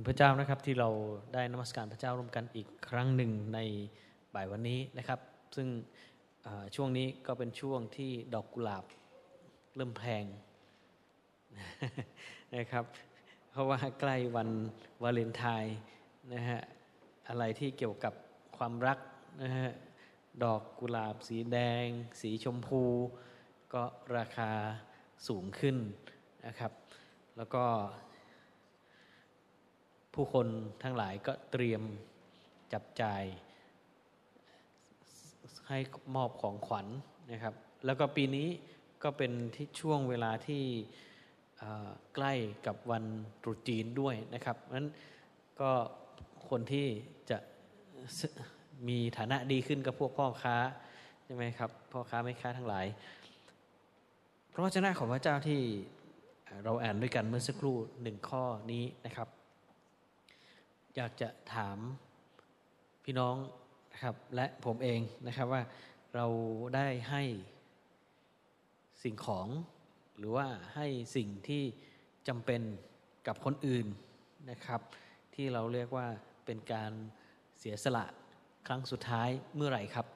คุณพระเจ้านะครับที่เราได้นมัสการพระเจ้าร่วมกันอีกครั้งหนึ่งในบ่ายวันนี้นะครับ ซึ่งช่วงนี้ก็เป็นช่วงที่ดอกกุหลาบเริ่มแพงนะครับ เพราะว่าใกล้วันวาเลนไทน์นะฮะอะไรที่เกี่ยวกับความรักนะฮะดอกกุหลาบสีแดง สีชมพู ก็ราคาสูงขึ้นนะครับ แล้วก็ ผู้คนทั้งหลายก็เตรียมจับจ่ายให้มอบของขวัญนนะครับ แล้วก็ปีนี้ก็เป็นที่ช่วงเวลาที่ใกล้กับวันตรุษจีนด้วยนะครับนั้นก็คนที่จะมีฐานะดีขึ้นกับพวกพ่อค้าใช่ไหมครับพ่อค้าไม่ค้าทั้งหลายเพราะเจ้าของพระเจ้าที่เราอ่านด้วยกันเมื่อสักครู่หนึ่งข้อนี้นะครับ อยากจะถามพี่น้องนะครับ และผมเองนะครับว่าเราได้ให้สิ่งของ หรือว่าให้สิ่งที่จำเป็นกับคนอื่นนะครับ ที่เราเรียกว่าเป็นการเสียสละครั้งสุดท้ายเมื่อไหร่ครับ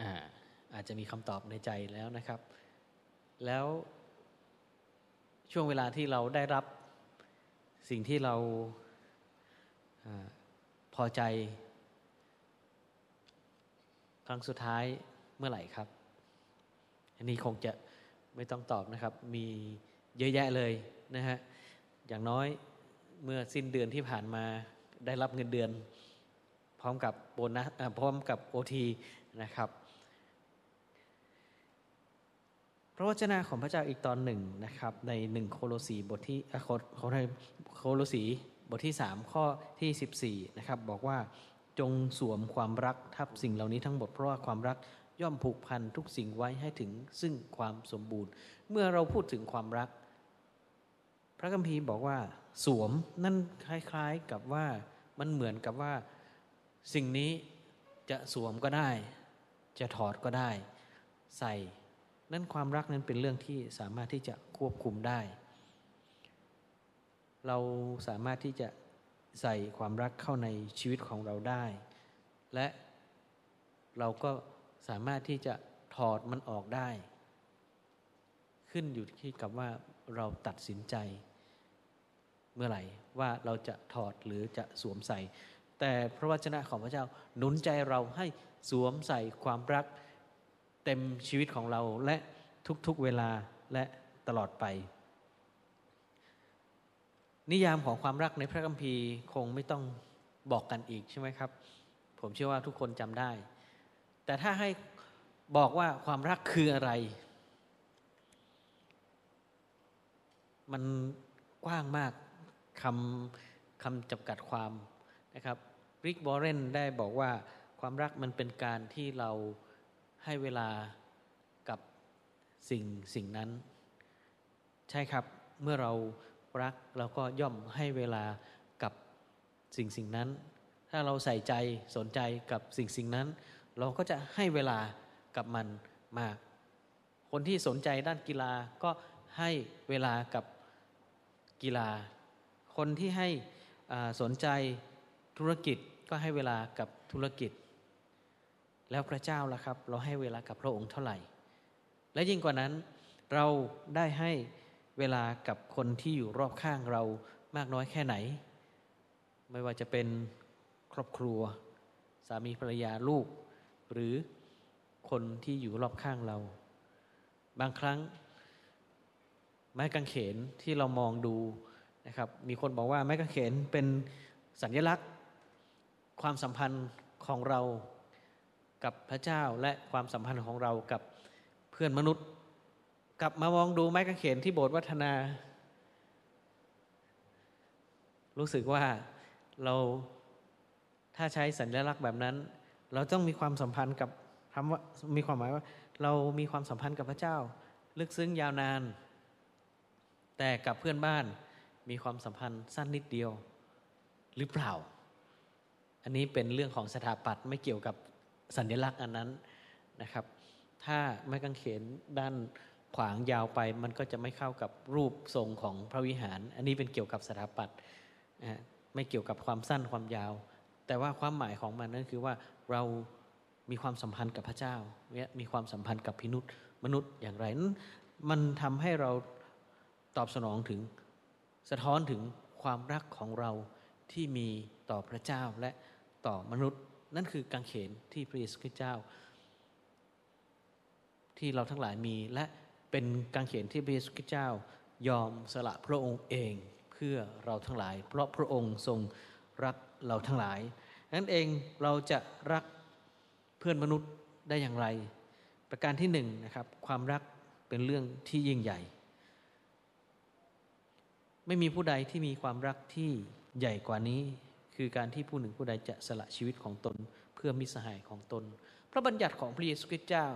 อาอาจจะมีคำตอบในใจแล้วนะครับ แล้ว ช่วงเวลาที่เราได้รับสิ่งที่เราอพอใจ ครั้งสุดท้ายเมื่อไหร่ครับ อันนี้คงจะไม่ต้องตอบนะครับ มีเยอะแยะเลยนะฮะอย่างน้อยเมื่อสิ้นเดือนที่ผ่านมาได้รับเงินเดือน พร้อมกับโบนัสพร้อมกับโอทีนะครับพ ระวจนะของพระเจ้าอีกตอนหนึ่งนะครับ ในหนึ่งโคโลสีบทที่ขอในโคโลสีบทที่สามข้อที่สิบี่นะครับบอกว่าจงสวมความรักทับสิ่งเหล่านี้ทั้งหมดเพราะว่าความรักย่อมผูกพันทุกสิ่งไว้ให้ถึงซึ่งความสมบูรณ์ เมื่อเราพูดถึงความรัก พระคัมภีร์บอกว่า สวมนั่นคล้ายๆกับว่ามันเหมือนกับว่าสิ่งนี้จะสวมก็ได้ จะถอดก็ได้ ใส่ นั่นความรักนั้นเป็นเรื่องที่สามารถที่จะควบคุมได้ เราสามารถที่จะใส่ความรักเข้าในชีวิตของเราได้ และเราก็สามารถที่จะถอดมันออกได้ ขึ้นอยู่ที่กับว่าเราตัดสินใจ เมื่อไหร่ว่าเราจะถอดหรือจะสวมใส่ แต่พระวจนะของพระเจ้าหนุนใจเราให้สวมใส่ความรัก เต็มชีวิตของเราและทุกๆเวลาและตลอดไป นิยามของความรักในพระคัมภีร์คงไม่ต้องบอกกันอีกใช่ไหมครับ ผมเชื่อว่าทุกคนจำได้ แต่ถ้าให้บอกว่าความรักคืออะไร มันกว้างมากคำคำจำกัดความนะครับริกบอเรนได้บอกว่าความรักมันเป็นการที่เรา ให้เวลากับสิ่งสิ่งนั้น ใช่ครับเมื่อเรารักเราก็ย่อมให้เวลากับสิ่งสิ่งนั้น ถ้าเราใส่ใจสนใจกับสิ่งสิ่งนั้น เราก็จะให้เวลากับมันมาก คนที่สนใจด้านกีฬาก็ให้เวลากับกีฬา คนที่ให้สนใจธุรกิจก็ให้เวลากับธุรกิจ แล้วพระเจ้าล่ะครับ เราให้เวลากับพระองค์เท่าไหร่ และยิ่งกว่านั้นเราได้ให้เวลากับคนที่อยู่รอบข้างเรามากน้อยแค่ไหน ไม่ว่าจะเป็นครอบครัว สามีภรรยาลูก หรือคนที่อยู่รอบข้างเรา บางครั้ง ไม้กางเขนที่เรามองดูนะครับ มีคนบอกว่าไม้กางเขนเป็นสัญลักษณ์ ความสัมพันธ์ของเรา กับพระเจ้าและความสัมพันธ์ของเรากับเพื่อนมนุษย์ กลับมามองดูไม้กางเขนที่โบสถ์วัฒนา รู้สึกว่าเราถ้าใช้สัญลักษณ์แบบนั้น เราต้องมีความสัมพันธ์กับคำว่ามีความหมายว่า เรามีความสัมพันธ์กับพระเจ้า ลึกซึ้งยาวนาน แต่กับเพื่อนบ้านมีความสัมพันธ์สั้นนิดเดียว หรือเปล่า อันนี้เป็นเรื่องของสถาปัตย์ไม่เกี่ยวกับ สัญลักษณ์อันนั้นนะครับ ถ้าไม้กางเขนด้านขวางยาวไปมันก็จะไม่เข้ากับรูปทรงของพระวิหาร อันนี้เป็นเกี่ยวกับสถาปัตย์ไม่เกี่ยวกับความสั้นความยาว แต่ว่าความหมายของมันนั่นคือว่าเรามีความสัมพันธ์กับพระเจ้าเนี่ยมีความสัมพันธ์กับพินุษมนุษย์อย่างไรนั้นมันทำให้เราตอบสนองถึงสะท้อนถึงความรักของเราที่มีต่อพระเจ้าและต่อมนุษย์ นั่นคือกังเขนที่พระเยซูคริสต์เจ้า ที่เราทั้งหลายมีและเป็นกังเขนที่พระเยซูคริสต์เจ้ายอมสละพระองค์เองเพื่อเราทั้งหลาย เพราะพระองค์ทรงรักเราทั้งหลายนั้นเองเราจะรักเพื่อนมนุษย์ได้อย่างไร ประการที่หนึ่งนะครับ ความรักเป็นเรื่องที่ยิ่งใหญ่ ไม่มีผู้ใดที่มีความรักที่ใหญ่กว่านี้ คือการที่ผู้หนึ่งผู้ใดจะสละชีวิตของตนเพื่อมิสหายของตน พระบัญญัติของพระเยซูคริสต์เจ้า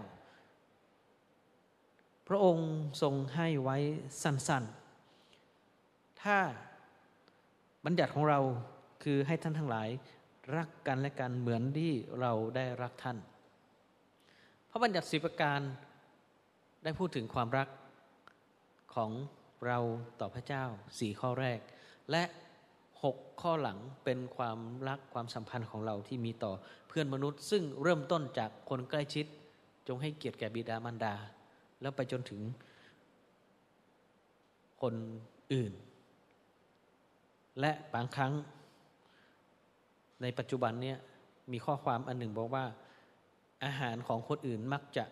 พระองค์ทรงให้ไว้สั้นๆ ถ้าบัญญัติของเราคือให้ท่านทั้งหลายรักกันและกันเหมือนที่เราได้รักท่าน พระบัญญัติสิบประการได้พูดถึงความรักของเราต่อพระเจ้าสี่ข้อแรก และ หกข้อหลังเป็นความรักความสัมพันธ์ของเราที่มีต่อเพื่อนมนุษย์ ซึ่งเริ่มต้นจากคนใกล้ชิด จงให้เกียรติแก่บิดามารดา แล้วไปจนถึงคนอื่น และบางครั้งในปัจจุบันเนี่ยมีข้อความอันหนึ่งบอกว่า อาหารของคนอื่นมักจะ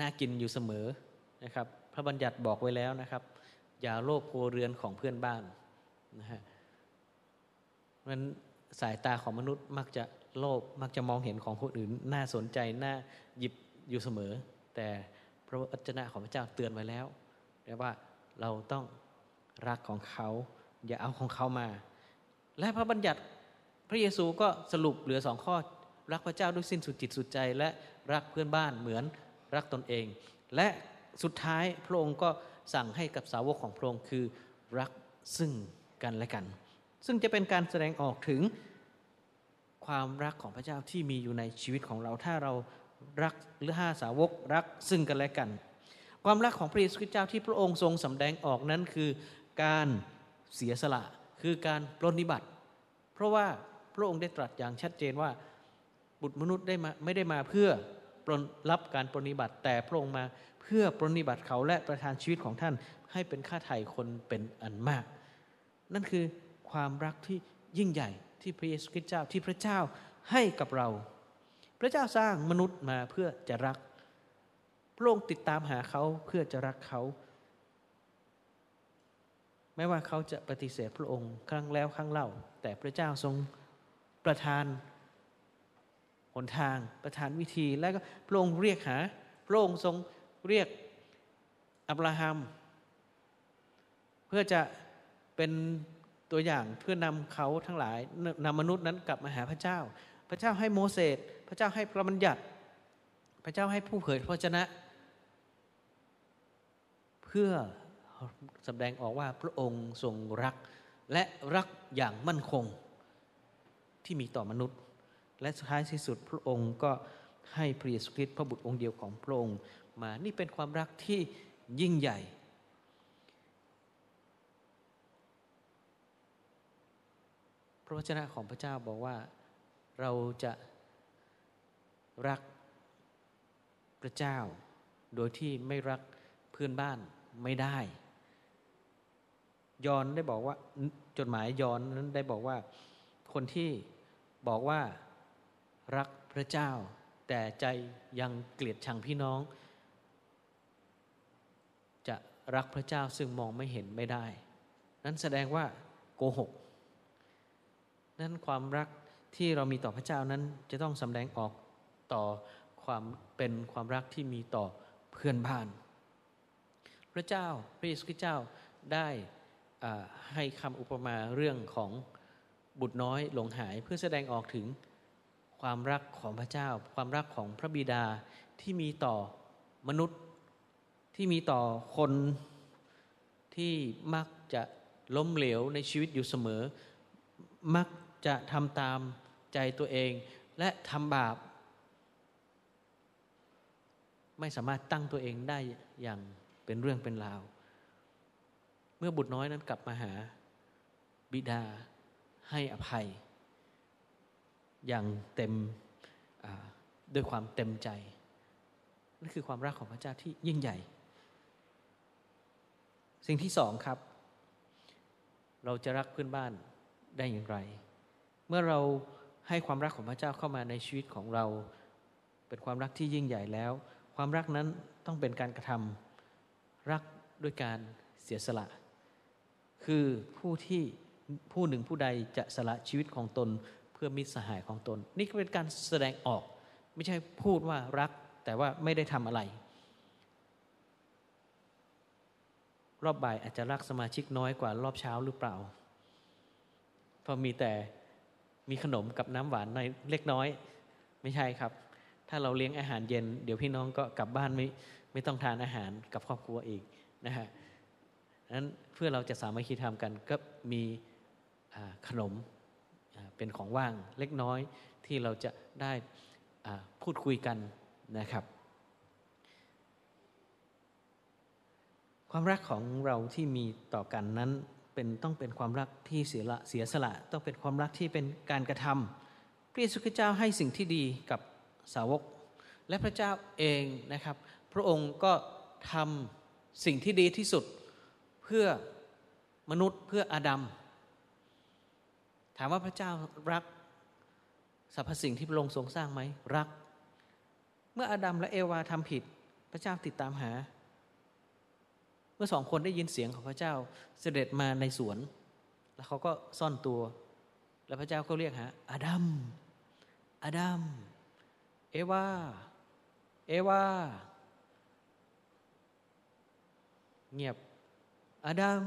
น่ากินอยู่เสมอนะครับ พระบัญญัติบอกไว้แล้วนะครับ อย่าโลภโพเรือนของเพื่อนบ้าน นะฮะมันสายตาของมนุษย์มักจะโลภมักจะมองเห็นของคนอื่น น่าสนใจน่าหยิบอยู่เสมอ แต่พระวจนะของพระเจ้าเตือนไว้แล้วว่าเราต้องรักของเขา อย่าเอาของเขามา และพระบัญญัติพระเยซูก็สรุปเหลือสองข้อ รักพระเจ้าด้วยสิ้นสุดจิตสุดใจ และรักเพื่อนบ้านเหมือนรักตนเอง และสุดท้ายพระองค์ก็สั่งให้กับสาวกของพระองค์คือรักซึ่ง กันและกัน ซึ่งจะเป็นการแสดงออกถึงความรักของพระเจ้าที่มีอยู่ในชีวิตของเราถ้าเรารักหรือห้าสาวกรักซึ่งกันและกัน ความรักของพระเยซูคริสต์เจ้าที่พระองค์ทรงสำแดงออกนั้นคือการเสียสละคือการปรนิบัติ เพราะว่าพระองค์ได้ตรัสอย่างชัดเจนว่าบุตรมนุษย์ได้มาไม่ได้มาเพื่อรับการปรนิบัติ แต่พระองค์มาเพื่อปรนิบัติเขาและประทานชีวิตของท่านให้เป็นค่าไถ่คนเป็นอันมาก นั่นคือความรักที่ยิ่งใหญ่ที่พระเยซูคริสต์เจ้าที่พระเจ้าให้กับเรา พระเจ้าสร้างมนุษย์มาเพื่อจะรัก พระองค์ติดตามหาเขาเพื่อจะรักเขาไม่ว่าเขาจะปฏิเสธพระองค์ครั้งแล้วครั้งเล่า แต่พระเจ้าทรงประทานหนทางประทานวิธี แล้วก็พระองค์เรียกหา พระองค์ทรงเรียกอับราฮัม เพื่อจะ เป็นตัวอย่างเพื่อนำเขาทั้งหลายนำมนุษย์นั้นกลับมาหาพระเจ้า พระเจ้าให้โมเสสพระเจ้าให้พระบัญญัติ พระเจ้าให้ผู้เผยพระชนะ เพื่อแสดงออกว่าพระองค์ทรงรัก และรักอย่างมั่นคงที่มีต่อมนุษย์ และสุดท้ายที่สุดพระองค์ก็ให้พระเยซูคริสต์พระบุตรองค์เดียวของพระองค์มานี่เป็นความรักที่ยิ่งใหญ่ ระวจนะของพระเจ้าบอกว่าเราจะรักพระเจ้า โดยที่ไม่รักเพื่อนบ้านไม่ได้ ยอนได้บอกว่าจดหมายยอนนั้นได้บอกว่าคนที่บอกว่ารักพระเจ้า แต่ใจยังเกลียดชังพี่น้อง จะรักพระเจ้าซึ่งมองไม่เห็นไม่ได้ นั้นแสดงว่าโกหก นั้นความรักที่เรามีต่อพระเจ้านั้นจะต้องสำแดงออกต่อความเป็นความรักที่มีต่อเพื่อนบ้าน พระเจ้าพระเยซูคริสต์เจ้าได้ให้คำอุปมาเรื่องของบุตรน้อยหลงหายเพื่อแสดงออกถึงความรักของพระเจ้า ความรักของพระบิดาที่มีต่อมนุษย์ที่มีต่อคนที่มักจะล้มเหลวในชีวิตอยู่เสมอ มัก จะทำตามใจตัวเอง และทำบาป ไม่สามารถตั้งตัวเองได้อย่างเป็นเรื่องเป็นราว เมื่อบุตรน้อยนั้นกลับมาหาบิดาให้อภัย อย่างเต็มด้วยความเต็มใจนั่นคือความรักของพระเจ้าที่ยิ่งใหญ่ สิ่งที่สองครับ เราจะรักเพื่อนบ้านได้อย่างไร เมื่อเราให้ความรักของพระเจ้าเข้ามาในชีวิตของเรา เป็นความรักที่ยิ่งใหญ่แล้ว ความรักนั้นต้องเป็นการกระทำรักด้วยการเสียสละ คือผู้ที่ผู้หนึ่งผู้ใดจะสละชีวิตของตนเพื่อมิตรสหายของตน นี่ก็เป็นการแสดงออก ไม่ใช่พูดว่ารักแต่ว่าไม่ได้ทำอะไร รอบบ่ายอาจจะรักสมาชิกน้อยกว่ารอบเช้าหรือเปล่าเพราะมีแต่ มีขนมกับน้ำหวานในเล็กน้อย ไม่ใช่ครับ ถ้าเราเลี้ยงอาหารเย็น เดี๋ยวพี่น้องก็กลับบ้านไม่ไม่ต้องทานอาหารกับครอบครัวอีกนะฮะนั้นเพื่อเราจะสามัคคีทำกันก็มีขนมเป็นของว่างเล็กน้อยที่เราจะได้พูดคุยกันนะครับ ความรักของเราที่มีต่อกันนั้น เป็นต้องเป็นความรักที่เสียละเสียสละ ต้องเป็นความรักที่เป็นการกระทำพระเยซูคริสต์เจ้าให้สิ่งที่ดีกับสาวก และพระเจ้าเองนะครับ พระองค์ก็ทำสิ่งที่ดีที่สุดเพื่อมนุษย์เพื่ออาดัมถามว่าพระเจ้ารักสรรพสิ่งที่พระองค์ทรงสร้างไหมรัก เมื่ออาดัมและเอวาทำผิด พระเจ้าติดตามหา เมื่อสองคนได้ยินเสียงของพระเจ้าเสด็จมาในสวน แล้วเขาก็ซ่อนตัว แล้วพระเจ้าก็เรียกหาอาดัมอาดัมเอวาเอวาเงียบอาดัม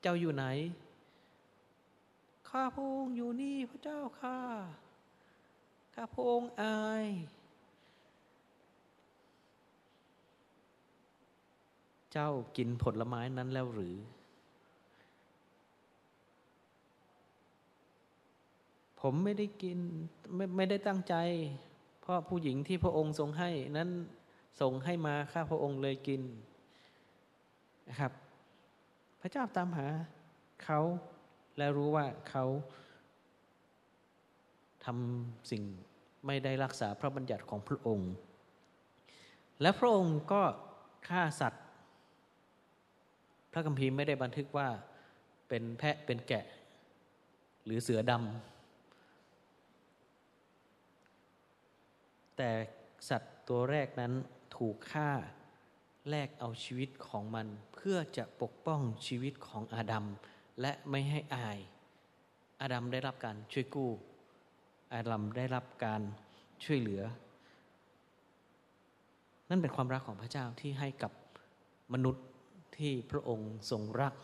เจ้าอยู่ไหนข้าพงอยู่นี่พระเจ้าข้าข้าพงอาย เจ้ากินผลไม้นั้นแล้วหรือ ผมไม่ได้กินไม่ไม่ได้ตั้งใจ เพราะผู้หญิงที่พระองค์ทรงให้ นั้นส่งให้มาข้าพระองค์เลยกินนะครับ พระเจ้าตามหาเขาและรู้ว่าเขาทำสิ่งไม่ได้รักษาพระบัญญัติของพระองค์ และพระองค์ก็ฆ่าสัตว์ พระคัมภีร์ไม่ได้บันทึกว่าเป็นแพะเป็นแกะ หรือเสือดำแต่สัตว์ตัวแรกนั้นถูกฆ่าแลกเอาชีวิตของมัน เพื่อจะปกป้องชีวิตของอาดัมและไม่ให้อาย อาดัมได้รับการช่วยกู้ อาดัมได้รับการช่วยเหลือ นั่นเป็นความรักของพระเจ้าที่ให้กับมนุษย์ ที่พระองค์ทรงรัก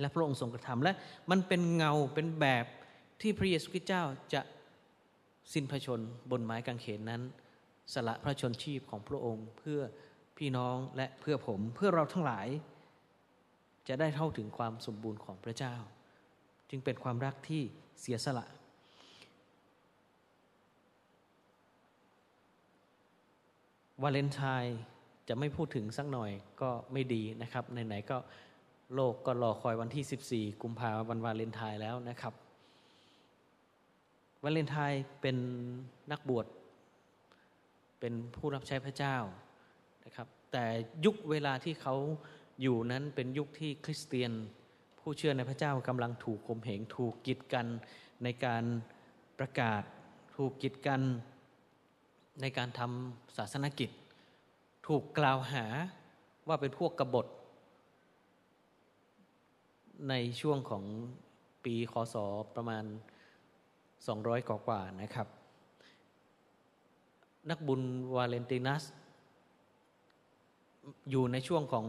และพระองค์ทรงกระทำและมันเป็นเงาเป็นแบบที่พระเยซูคริสต์เจ้าจะสิ้นพระชนบนไม้กางเขนนั้น สละพระชนชีพของพระองค์เพื่อพี่น้องและเพื่อผมเพื่อเราทั้งหลาย จะได้เท่าถึงความสมบูรณ์ของพระเจ้า จึงเป็นความรักที่เสียสละ วาเลนไทน์ จะไม่พูดถึงสักหน่อยก็ไม่ดีนะครับไหนๆก็โลกก็รอคอยวันที่ 14 กุมภาพันธ์วันวาเลนไทน์แล้วนะครับวาเลนไทน์เป็นนักบวชเป็นผู้รับใช้พระเจ้านะครับ แต่ยุคเวลาที่เขาอยู่นั้นเป็นยุคที่คริสเตียน ผู้เชื่อในพระเจ้ากำลังถูกข่มเหงถูกกีดกันในการประกาศ ถูกกีดกันในการทำศาสนกิจ ถูกกล่าวหาว่าเป็นพวกกบฏ ในช่วงของปีคศประมาณ 200กว่านะครับ นักบุญวาเลนตินัส อยู่ในช่วงของ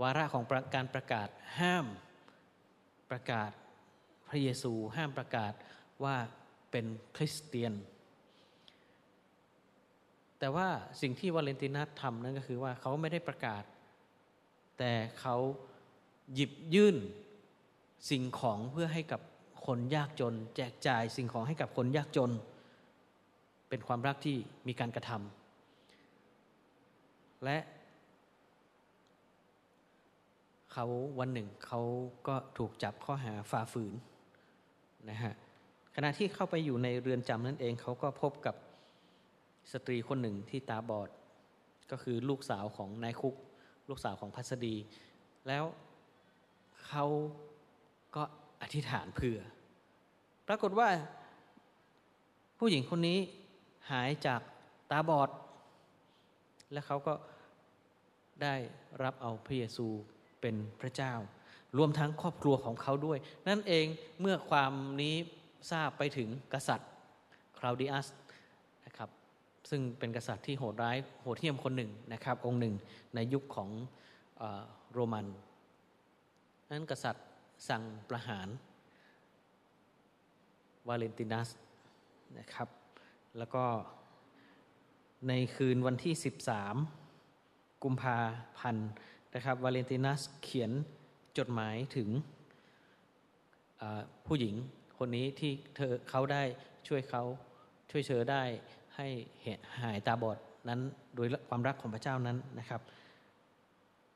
วาระของการประกาศห้ามประกาศพระเยซูห้ามประกาศว่าเป็นคริสเตียน แต่ว่าสิ่งที่วาเลนตินัสทำนั่นก็คือว่าเขาไม่ได้ประกาศ แต่เขาหยิบยื่นสิ่งของเพื่อให้กับคนยากจน แจกจ่ายสิ่งของให้กับคนยากจน เป็นความรักที่มีการกระทำและเขาวันหนึ่งเขาก็ถูกจับข้อหาฝ่าฝืนนะฮะขณะที่เข้าไปอยู่ในเรือนจำนั่นเองเขาก็พบกับ สตรีคนหนึ่งที่ตาบอด ก็คือลูกสาวของนายคุก ลูกสาวของพัสดี แล้วเขาก็อธิษฐานเพื่อ ปรากฏว่า ผู้หญิงคนนี้หายจากตาบอด และเขาก็ได้รับเอาพระเยซูเป็นพระเจ้า รวมทั้งครอบครัวของเขาด้วย นั่นเองเมื่อความนี้ทราบไปถึงกษัตริย์คลาวดิอัส ซึ่งเป็นกษัตริย์ที่โหดร้ายโหดเหี้ยมคนหนึ่งนะครับ องค์หนึ่งในยุคของโรมันนั้นกษัตริย์สั่งประหารวาเลนตินัสนะครับ แล้วก็ในคืนวันที่ 13 กุมภาพันธ์นะครับวาเลนตินัสเขียนจดหมายถึงผู้หญิงคนนี้ที่เธอเขาได้ช่วยเขาช่วยเธอได้ ให้หายตาบอดนั้นโดยความรักของพระเจ้านั้นนะครับ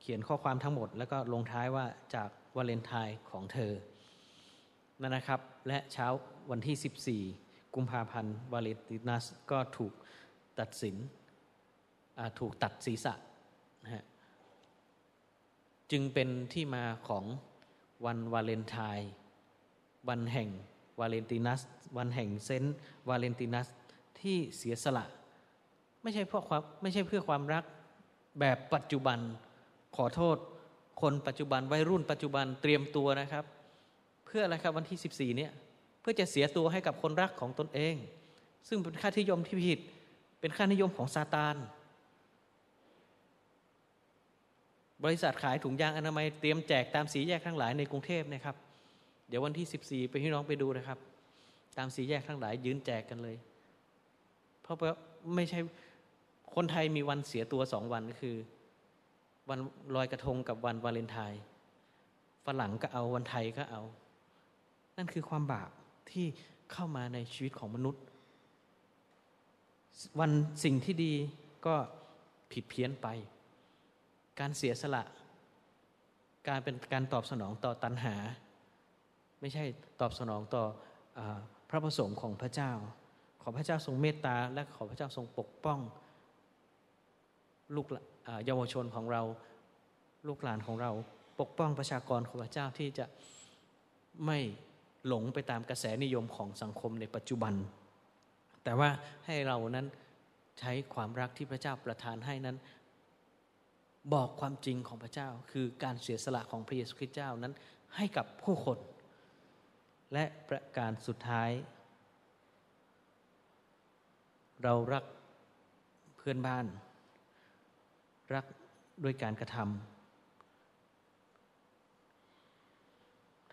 เขียนข้อความทั้งหมด แล้วก็ลงท้ายว่าจากวาเลนไทน์ของเธอนั่นนะครับ และเช้าวันที่ 14 กุมภาพันธ์วาเลนตินัสก็ถูกตัดสินถูกตัดศีรษะนะฮะจึงเป็นที่มาของวันวาเลนไทน์วันแห่งวาเลนตินัส วันแห่งเซนต์วาเลนตินัส ที่เสียสละ ไม่ใช่เพราะความไม่ใช่เพื่อความรักแบบปัจจุบันขอโทษคนปัจจุบันวัยรุ่นปัจจุบันเตรียมตัวนะครับ เพื่ออะไรครับวันที่ 14 เนี่ยเพื่อจะเสียตัวให้กับคนรักของตนเอง ซึ่งเป็นค่านิยมที่ผิด เป็นค่านิยมของซาตาน บริษัทขายถุงยางอนามัยเตรียมแจกตามสีแยกทั้งหลายในกรุงเทพนะครับ เดี๋ยววันที่ 14 ไปพี่น้องไปดูนะครับ ตามสีแยกทั้งหลายยืนแจกกันเลย เพราะว่าไม่ใช่คนไทยมีวันเสียตัวสองวันก็คือ วันลอยกระทงกับวันวาเลนไทน์ฝรั่งก็เอาวันไทยก็เอา นั่นคือความบาปที่เข้ามาในชีวิตของมนุษย์ วันสิ่งที่ดีก็ผิดเพี้ยนไป การเสียสละ การเป็นการตอบสนองต่อตัณหา ไม่ใช่ตอบสนองต่ออพระประสงค์ของพระเจ้า ขอพระเจ้าทรงเมตตา และขอพระเจ้าทรงปกป้อง ลูกเยาวชนของเรา ลูกหลานของเรา ปกป้องประชากรของพระเจ้าที่จะไม่หลงไปตามกระแสนิยมของสังคมในปัจจุบัน แต่ว่าให้เรานั้นใช้ความรักที่พระเจ้าประทานให้นั้น บอกความจริงของพระเจ้า คือการเสียสละของพระเยซูคริสต์เจ้านั้นให้กับผู้คน และประการสุดท้าย เรารักเพื่อนบ้าน รักด้วยการกระทำ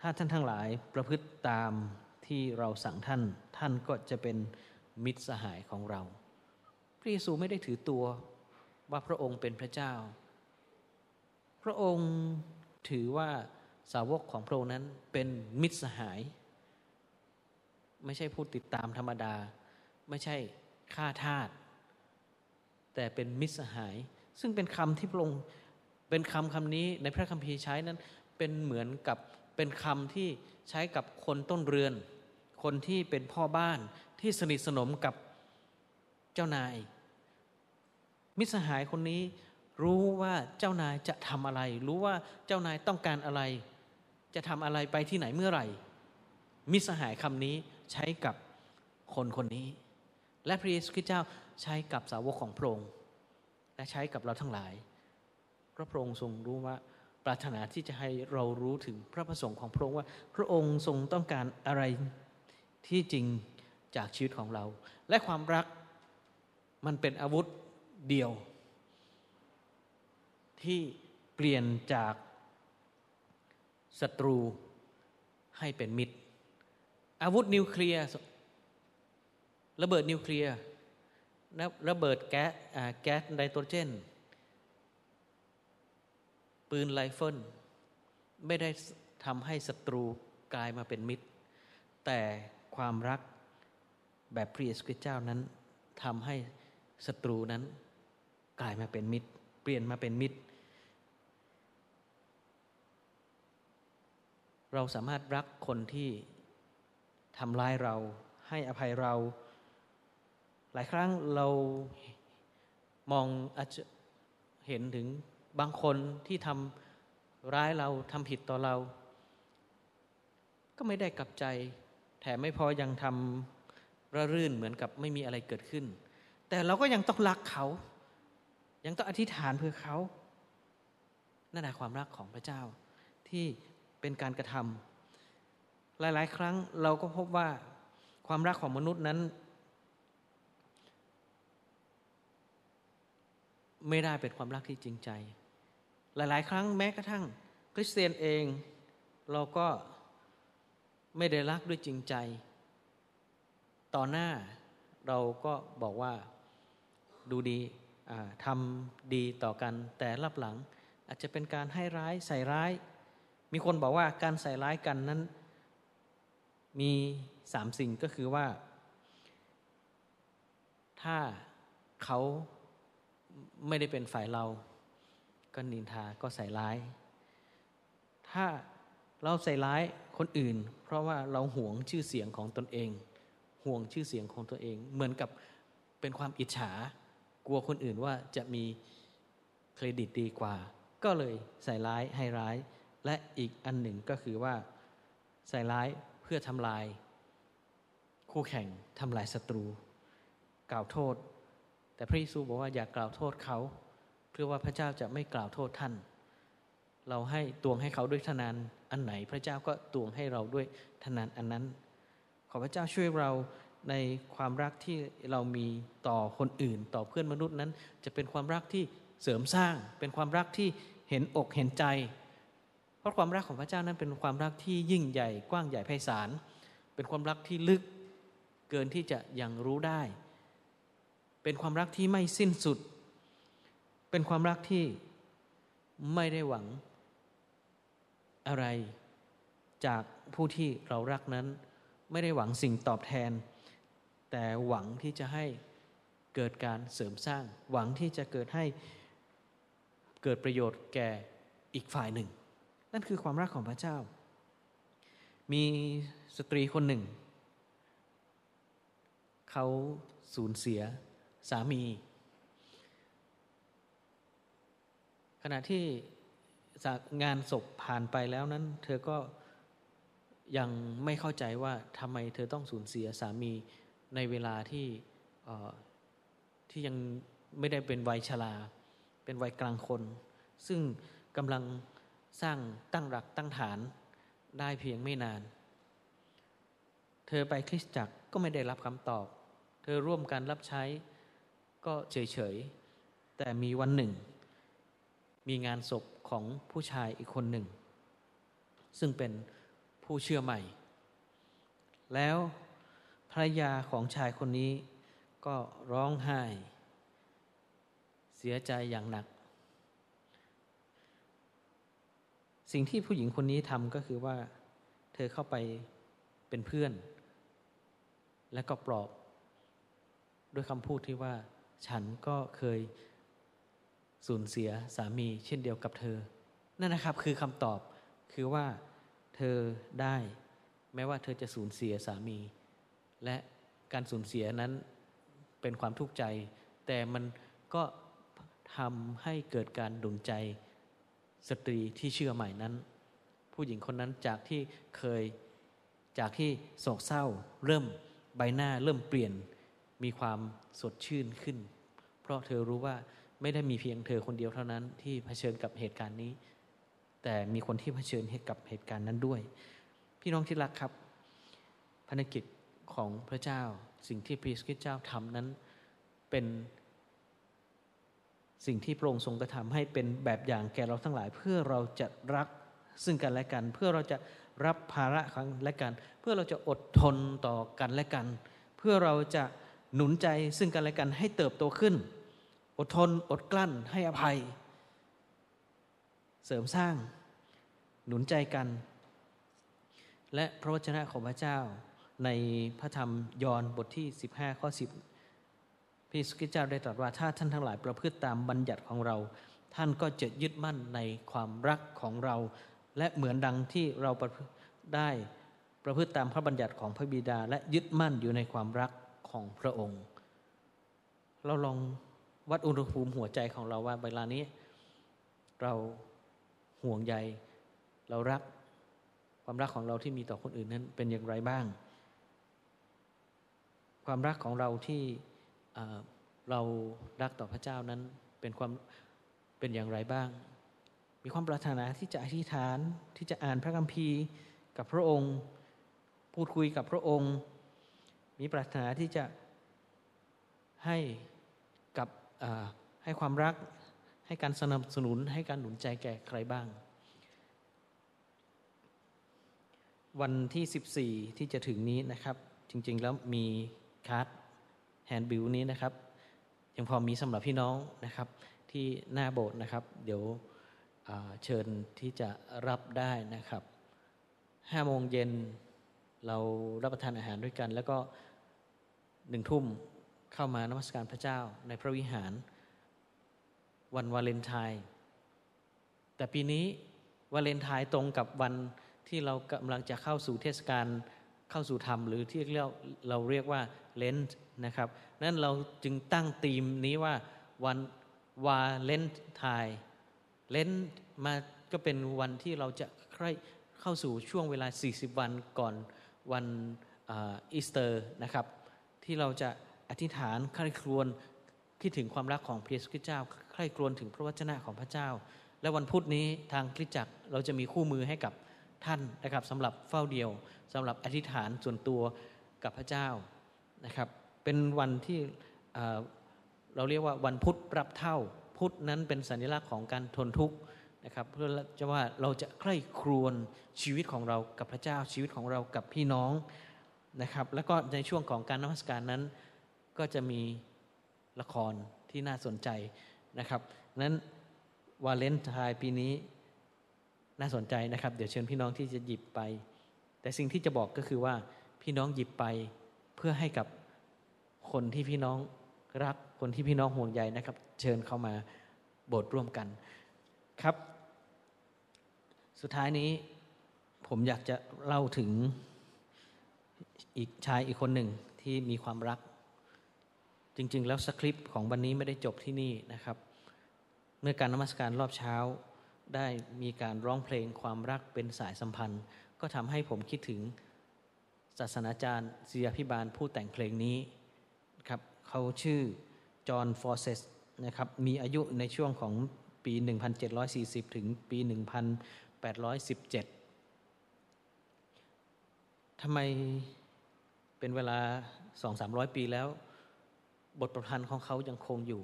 ถ้าท่านทั้งหลายประพฤติตามที่เราสั่งท่าน ท่านก็จะเป็นมิตรสหายของเรา พระเยซูไม่ได้ถือตัวว่าพระองค์เป็นพระเจ้า พระองค์ถือว่าสาวกของพระองค์นั้นเป็นมิตรสหาย ไม่ใช่ผู้ติดตามธรรมดา ไม่ใช่ ข้าทาสแต่เป็นมิตรสหาย ซึ่งเป็นคำที่พระองค์เป็นคำคำนี้ในพระคัมภีร์ใช้นั้น เป็นเหมือนกับเป็นคำที่ใช้กับคนต้นเรือน คนที่เป็นพ่อบ้านที่สนิทสนมกับเจ้านาย มิสหายคนนี้รู้ว่าเจ้านายจะทำอะไร รู้ว่าเจ้านายต้องการอะไร จะทำอะไรไปที่ไหนเมื่อไหร่ มิสหายคำนี้ใช้กับคนคนนี้ และพระเยซูคริสต์เจ้าใช้กับสาวกของพระองค์และใช้กับเราทั้งหลายพระพระองค์ทรงรู้ว่าปรารถนาที่จะให้เรารู้ถึงพระประสงค์ของพระองค์ว่า พระองค์ทรงต้องการอะไรที่จริงจากชีวิตของเรา และความรักมันเป็นอาวุธเดียว ที่เปลี่ยนจากศัตรูให้เป็นมิตร อาวุธนิวเคลียร์ ระเบิดนิวเคลียร์ระเบิดแก๊สแก๊สไนโตรเจน ปืนไรเฟิลไม่ได้ทำให้ศัตรูกลายมาเป็นมิตร แต่ความรักแบบพระเยซูคริสต์เจ้านั้นทำให้ศัตรูนั้นกลายมาเป็นมิตร เปลี่ยนมาเป็นมิตร เราสามารถรักคนที่ทำร้ายเราให้อภัยเรา หลายครั้งเรามองอาจจะเห็นถึงบางคนที่ทำร้ายเราทำผิดต่อเรา ก็ไม่ได้กลับใจ แถมไม่พอยังทำระรื่นเหมือนกับไม่มีอะไรเกิดขึ้น แต่เราก็ยังต้องรักเขา ยังต้องอธิษฐานเพื่อเขานั่นแหละความรักของพระเจ้าที่เป็นการกระทำหลาย ๆ ครั้งเราก็พบว่าความรักของมนุษย์นั้น ไม่ได้เป็นความรักที่จริงใจ หลาย ๆ ครั้งแม้กระทั่ง คริสเตียนเองเราก็ไม่ได้รักด้วยจริงใจ ต่อหน้าเราก็บอกว่าดูดีทำดีต่อกันแต่รับหลัง อาจจะเป็นการให้ร้ายใส่ร้าย มีคนบอกว่าการใส่ร้ายกันนั้น มีสามสิ่งก็คือว่า ถ้าเขา ไม่ได้เป็นฝ่ายเรา ก็นินทาก็ใส่ร้าย ถ้าเราใส่ร้ายคนอื่น เพราะว่าเราห่วงชื่อเสียงของตนเอง ห่วงชื่อเสียงของตัวเอง เหมือนกับเป็นความอิจฉา กลัวคนอื่นว่าจะมีเครดิตดีกว่า ก็เลยใส่ร้ายให้ร้าย และอีกอันหนึ่งก็คือว่าใส่ร้ายเพื่อทำลาย คู่แข่งทำลายศัตรู กล่าวโทษ แต่พระเยซูบอกว่าอย่ากกล่าวโทษเขา เพื่อว่าพระเจ้าจะไม่กล่าวโทษท่าน เราให้ตวงให้เขาด้วยทนานอันไหน พระเจ้าก็ตวงให้เราด้วยทนานอันนั้น ขอพระเจ้าช่วยเราในความรักที่เรามีต่อคนอื่น ต่อเพื่อนมนุษย์นั้น จะเป็นความรักที่เสริมสร้าง เป็นความรักที่เห็นอกเห็นใจ เพราะความรักของพระเจ้านั้นเป็นความรักที่ยิ่งใหญ่กว้างใหญ่ไพศาลเป็นความรักที่ลึกเกินที่จะยังรู้ได้ เป็นความรักที่ไม่สิ้นสุด เป็นความรักที่ไม่ได้หวังอะไร จากผู้ที่เรารักนั้น ไม่ได้หวังสิ่งตอบแทน แต่หวังที่จะให้เกิดการเสริมสร้าง หวังที่จะเกิดให้เกิดประโยชน์แก่อีกฝ่ายหนึ่ง นั่นคือความรักของพระเจ้า มีสตรีคนหนึ่ง เขาสูญเสีย สามี ขณะที่งานศพผ่านไปแล้วนั้น เธอก็ยังไม่เข้าใจว่าทำไมเธอต้องสูญเสียสามีในเวลาที่ที่ยังไม่ได้เป็นวัยชรา เป็นวัยกลางคน ซึ่งกำลังสร้างตั้งหลักตั้งฐานได้เพียงไม่นาน เธอไปคริสตจักรก็ไม่ได้รับคำตอบ เธอร่วมกันรับใช้ ก็เฉยๆ แต่มีวันหนึ่ง มีงานศพของผู้ชายอีกคนหนึ่ง ซึ่งเป็นผู้เชื่อใหม่ แล้วภรรยาของชายคนนี้ก็ร้องไห้ เสียใจอย่างหนัก สิ่งที่ผู้หญิงคนนี้ทำก็คือว่า เธอเข้าไปเป็นเพื่อน และก็ปลอบ ด้วยคำพูดที่ว่า ฉันก็เคยสูญเสียสามีเช่นเดียวกับเธอ นั่นนะครับคือคำตอบคือว่าเธอได้ แม้ว่าเธอจะสูญเสียสามี และการสูญเสียนั้นเป็นความทุกข์ใจ แต่มันก็ทำให้เกิดการดุลใจสตรีที่เชื่อใหม่นั้น ผู้หญิงคนนั้นจากที่เคยจากที่โศกเศร้า เริ่มใบหน้าเริ่มเปลี่ยน มีความสดชื่นขึ้น เพราะเธอรู้ว่าไม่ได้มีเพียงเธอคนเดียวเท่านั้น ที่เผชิญกับเหตุการณ์นี้ แต่มีคนที่เผชิญกับเหตุการณ์นั้นด้วย พี่น้องที่รักครับภารกิจของพระเจ้าสิ่งที่พระคริสต์เจ้าทำนั้นเป็นสิ่งที่พระองค์ทรงกระทำให้เป็นแบบอย่างแก่เราทั้งหลาย เพื่อเราจะรักซึ่งกันและกัน เพื่อเราจะรับภาระครั้งและกัน เพื่อเราจะอดทนต่อกันและกัน เพื่อเราจะ หนุนใจซึ่งกันและกันให้เติบโตขึ้น อดทนอดกลั้นให้อภัย เสริมสร้าง หนุนใจกัน และพระวจนะของพระเจ้าในพระธรรมยอห์นบทที่ 15 ข้อ 10พระสุกิเจ้าได้ตรัสว่าถ้าท่านทั้งหลายประพฤติตามบัญญัติของเรา ท่านก็จะยึดมั่นในความรักของเรา และเหมือนดังที่เราได้ประพฤติตามพระบัญญัติของพระบิดา และยึดมั่นอยู่ในความรัก ของพระองค์ เราลองวัดอุณหภูมิหัวใจของเราว่าเวลานี้ เราห่วงใย เรารักความรักของเราที่มีต่อคนอื่นนั้นเป็นอย่างไรบ้าง ความรักของเราที่เรารักต่อพระเจ้านั้นเป็นความเป็นอย่างไรบ้าง มีความปรารถนาที่จะอธิษฐานที่จะอ่านพระคัมภีร์กับพระองค์ พูดคุยกับพระองค์ มีปรารถนาที่จะให้กับให้ความรัก ให้การสนับสนุน ให้การหนุนใจแก่ใครบ้าง วันที่ 14 ที่จะถึงนี้นะครับ จริง ๆ แล้วมี card handbill นี้นะครับ ยังพอมีสำหรับพี่น้องนะครับ ที่หน้าโบสถ์นะครับ เดี๋ยวเชิญที่จะรับได้นะครับห้าโมงเย็นเรารับประทานอาหารด้วยกัน แล้วก็ หนึ่งทุ่มเข้ามานมัสการพระเจ้าในพระวิหาร วันวาเลนไทน์แต่ปีนี้วาเลนไทน์ตรงกับวันที่เรากำลังจะเข้าสู่เทศกาลเข้าสู่ธรรม หรือที่เรียกเราเรียกว่าเลนต์นะครับนั้นเราจึงตั้งธีมนี้ว่าวันวาเลนไทน์ Lent มาก็เป็นวันที่เราจะใครเข้าสู่ช่วงเวลา 40 วันก่อนวันอีสเตอร์นะครับ ที่เราจะอธิษฐานคร่ครวญคิดถึงความรักของพระเยซูคริสต์เจ้าใคร่ครวญถึงพระวจนะของพระเจ้า และวันพุธนี้ทางคริสตจักรเราจะมีคู่มือให้กับท่านนะครับสำหรับเฝ้าเดียวสำหรับอธิษฐานส่วนตัวกับพระเจ้านะครับ เป็นวันที่เราเรียกว่าวันพุธรับเท่า พุธนั้นเป็นสัญลักษณ์ของการทนทุกข์นะครับเพื่อจะว่าเราจะใคร่ครวญชีวิตของเรากับพระเจ้าชีวิตของเรากับพี่น้อง นะครับ แล้วก็ในช่วงของการนมัสการนั้น ก็จะมีละครที่น่าสนใจนะครับนั้นวาเลนไทน์ปีนี้น่าสนใจนะครับ เดี๋ยวเชิญพี่น้องที่จะหยิบไป แต่สิ่งที่จะบอกก็คือว่าพี่น้องหยิบไปเพื่อให้กับคนที่พี่น้องรักคนที่พี่น้องห่วงใยนะครับ เชิญเข้ามาโบสถ์ร่วมกันครับ สุดท้ายนี้ผมอยากจะเล่าถึง อีกชายอีกคนหนึ่งที่มีความรัก จริง ๆ แล้วสคริปต์ของวันนี้ไม่ได้จบที่นี่นะครับ เมื่อการนมัสการรอบเช้า ได้มีการร้องเพลงความรักเป็นสายสัมพันธ์ ก็ทำให้ผมคิดถึงศาสนาจารย์เสียพิบาลผู้แต่งเพลงนี้ครับเขาชื่อจอห์นฟอร์เซสนะครับมีอายุในช่วงของปี 1740 ถึงปี 1817ทำไม เป็นเวลา2-300ปีแล้ว บทประพันธ์ของเขายังคงอยู่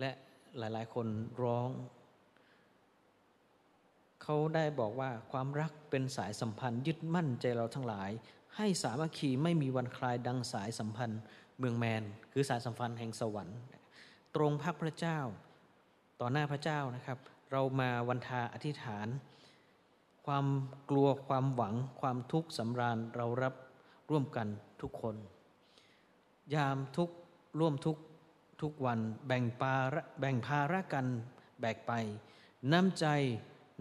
และหลาย ๆ คนร้อง เขาได้บอกว่าความรักเป็นสายสัมพันธ์ ยึดมั่นใจเราทั้งหลาย ให้สามัคคีไม่มีวันคลายดังสายสัมพันธ์ เมืองแมน คือสายสัมพันธ์แห่งสวรรค์ ตรงพักพระเจ้า ต่อหน้าพระเจ้านะครับ เรามาวันทาอธิษฐานความกลัวความหวังความทุกข์สำราญเรารับ ร่วมกันทุกคน ยามทุกร่วมทุกทุกวันแบ่งปาแบ่งภาระกันแบกไป น้ำใจ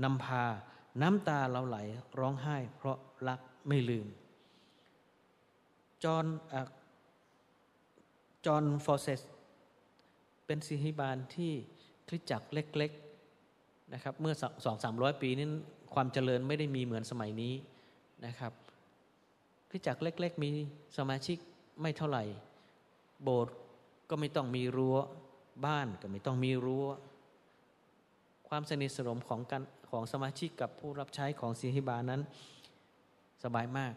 นำพา น้ำตาเราไหลร้องไห้ เพราะรักไม่ลืม จอห์นจอห์นฟอร์เซสเป็นสิหิบาลที่คริสจักรเล็กๆนะครับเมื่อสองสามร้อยปีนี้ความเจริญไม่ได้มีเหมือนสมัยนี้นะครับ คริสจักรเล็ก ๆ มีสมาชิกไม่เท่าไหร่ โบสถ์ก็ไม่ต้องมีรั้วบ้านก็ไม่ต้องมีรั้ว ความสนิทสนมของกันของสมาชิกกับผู้รับใช้ของศิหิบาลนั้นสบายมาก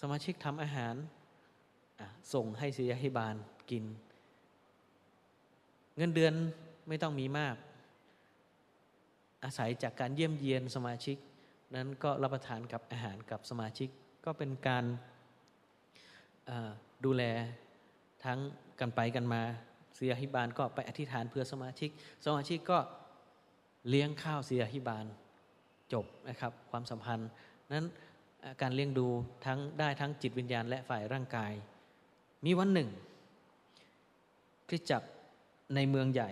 สมาชิกทำอาหารส่งให้ศิหิบาลกิน เงินเดือนไม่ต้องมีมาก อาศัยจากการเยี่ยมเยียนสมาชิก นั้นก็รับประทานกับอาหารกับสมาชิก ก็เป็นการดูแลทั้งกันไปกันมาเสียหิบาลก็ไปอธิษฐานเพื่อสมาชิก สมาชิกก็เลี้ยงข้าวเสียหิบาลจบนะครับความสัมพันธ์นั้นการเลี้ยงดูทั้งได้ทั้งจิตวิญญาณและฝ่ายร่างกาย มีวันหนึ่งคริสจักรในเมืองใหญ่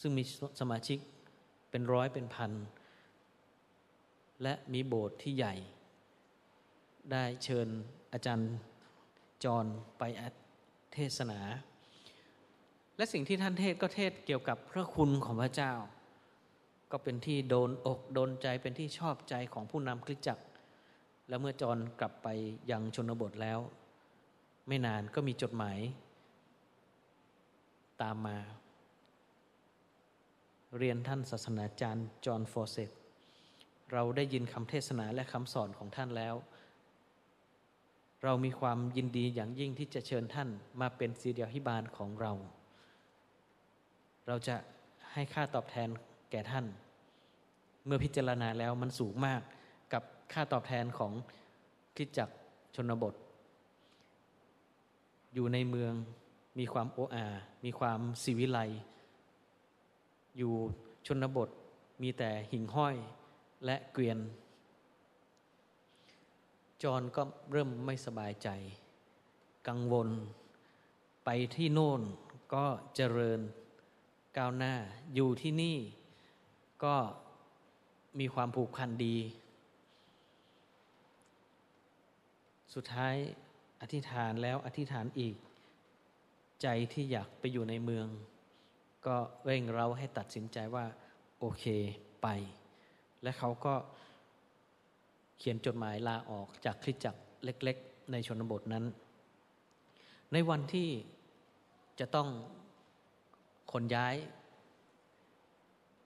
ซึ่งมีสมาชิกเป็นร้อยเป็นพัน และมีโบสถ์ที่ใหญ่ ได้เชิญอาจารย์จรไปเทศนา และสิ่งที่ท่านเทศก็เทศเกี่ยวกับพระคุณของพระเจ้า ก็เป็นที่โดนอกโดนใจเป็นที่ชอบใจของผู้นำคริสตจักร และเมื่อจรกลับไปยังชนบทแล้ว ไม่นานก็มีจดหมาย ตามมา เรียนท่านศาสนาจารย์จอห์นฟอร์เซตเราได้ยินคำเทศนาและคำสอนของท่านแล้ว เรามีความยินดีอย่างยิ่งที่จะเชิญท่านมาเป็นศิริยาภิบาลของเรา เราจะให้ค่าตอบแทนแก่ท่าน เมื่อพิจารณาแล้วมันสูงมากกับค่าตอบแทนของคิดจักชนบท อยู่ในเมืองมีความโออา มีความสิวิไล อยู่ชนบทมีแต่หิ่งห้อยและเกวียน จอนก็เริ่มไม่สบายใจ กังวล ไปที่โน่นก็เจริญก้าวหน้า อยู่ที่นี่ก็มีความผูกพันดี สุดท้ายอธิษฐานแล้วอธิษฐานอีก ใจที่อยากไปอยู่ในเมือง ก็เร่งเราให้ตัดสินใจว่า โอเคไป และเขาก็ เขียนจดหมายลาออกจากคริสจักรเล็ก ๆ ในชนบทนั้น ในวันที่จะต้องขนย้าย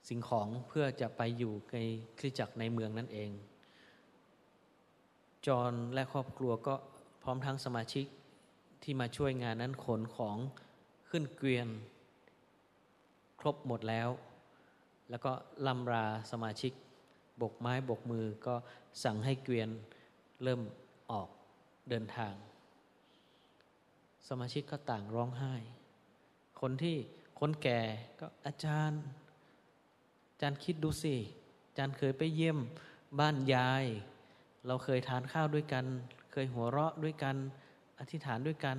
สิ่งของเพื่อจะไปอยู่ในคริสจักรในเมืองนั่นเอง จอห์นและครอบครัวก็พร้อมทั้งสมาชิกที่มาช่วยงานนั้นขนของขึ้นเกวียน ครบหมดแล้ว แล้วก็ลำราสมาชิก บกไม้บกมือก็สั่งให้เกวียนเริ่มออกเดินทาง สมาชิกก็ต่างร้องไห้ คนที่คนแก่ก็อาจารย์ อาจารย์คิดดูสิ อาจารย์เคยไปเยี่ยมบ้านยาย เราเคยทานข้าวด้วยกัน เคยหัวเราะด้วยกัน อธิษฐานด้วยกัน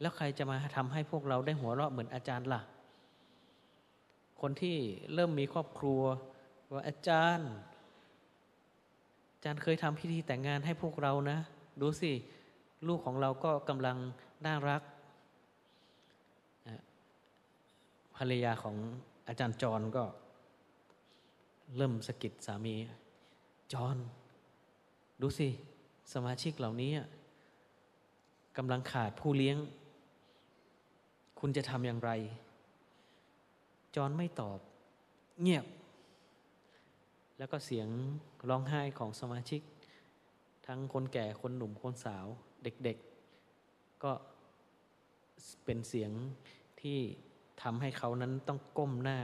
แล้วใครจะมาทำให้พวกเราได้หัวเราะเหมือนอาจารย์ล่ะ คนที่เริ่มมีครอบครัว ว่าอาจารย์ อาจารย์เคยทำพิธีแต่งงานให้พวกเรานะ ดูสิ ลูกของเราก็กำลังน่ารัก ภรรยาของอาจารย์จรก็ เริ่มสะกิดสามีจรดูสิ สมาชิกเหล่านี้กำลังขาดผู้เลี้ยง คุณจะทำอย่างไร จอนไม่ตอบ เงียบ แล้วก็เสียงร้องไห้ของสมาชิก ทั้งคนแก่คนหนุ่มคนสาว เด็กๆ ก็เป็นเสียงที่ทำให้เขานั้นต้องก้มหน้า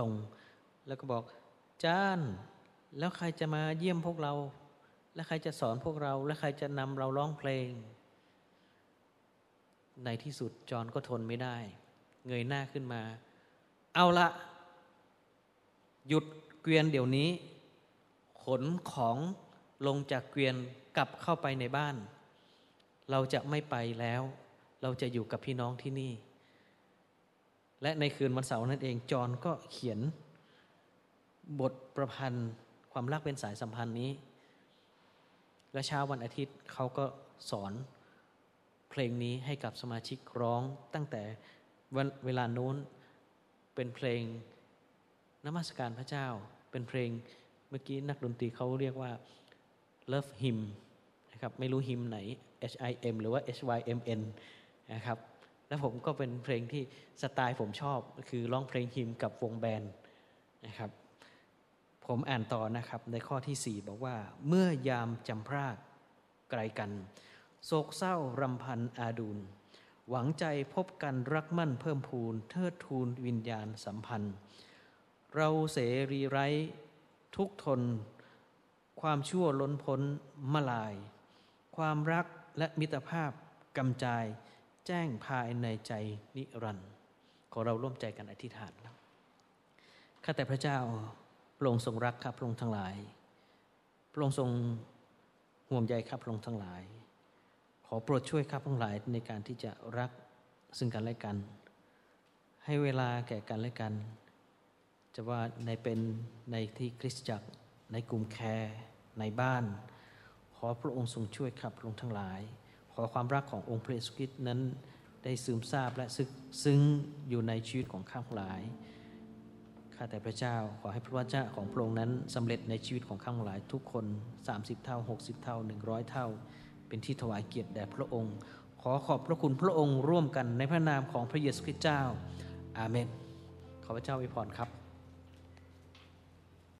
ลง แล้วก็บอกจ้าน แล้วใครจะมาเยี่ยมพวกเรา และใครจะสอนพวกเรา และใครจะนำเราร้องเพลง ในที่สุดจอนก็ทนไม่ได้ เงยหน้าขึ้นมา เอาละหยุด เกวียนเดี๋ยวนี้ ขนของลงจากเกวียนกลับเข้าไปในบ้าน เราจะไม่ไปแล้ว เราจะอยู่กับพี่น้องที่นี่ และในคืนวันเสาร์นั่นเองจอนก็เขียน บทประพันธ์ความรักเป็นสายสัมพันธ์นี้ และเช้าวันอาทิตย์เขาก็สอนเพลงนี้ให้กับสมาชิกร้องตั้งแต่เวลาโน้นเป็นเพลงนมัสการพระเจ้า เป็นเพลงเมื่อกี้นักดนตรีเขาเรียกว่า love him นะครับไม่รู้ him ไหน H I M หรือว่า H Y M N นะครับแล้วผมก็เป็นเพลงที่สไตล์ผมชอบคือร้องเพลงฮิมกับวงแบนนะครับผมอ่านต่อนะครับในข้อที่สี่บอกว่า เมื่อยามจำพรากไกลกัน โศกเศร้ารำพันอาดูลหวังใจพบกันรักมั่นเพิ่มพูนเทิดทูนวิญญาณสัมพันธ์ เราเสรีไร้ทุกทน ความชั่วล้นพ้นมาลาย ความรักและมิตรภาพกำจายแจ้งภายในใจนิรันดร์ขอเราร่วมใจกันอธิษฐานข้าแต่พระเจ้าพระองค์ทรงรักครับพระองค์ทั้งหลายพระองค์ทรงห่วงใยครับพระองค์ทั้งหลาย ขอโปรดช่วยครับทั้งหลายในการที่จะรักซึ่งกันและกัน ให้เวลาแก่กันและกัน จะว่าในเป็นในที่คริสตจักร ในกลุ่มแคร์ในบ้าน ขอพระองค์ทรงช่วยขับลงทั้งหลาย ขอความรักขององค์พระเยซูคริสต์นั้นได้ซึมซาบและซึซึ้งอยู่ในชีวิตของข้าทั้งหลายข้าแต่พระเจ้าขอให้พระวจนะของพระองค์นั้นสำเร็จในชีวิตของข้าทั้งหลายทุกคน 30 เท่า 60 เท่า 100 เท่า เป็นที่ถวายเกียรติแด่พระองค์ ขอขอบพระคุณพระองค์ร่วมกันในพระนามของพระเยซูคริสต์เจ้า อาเมน ขอพระเจ้าอวยพรครับ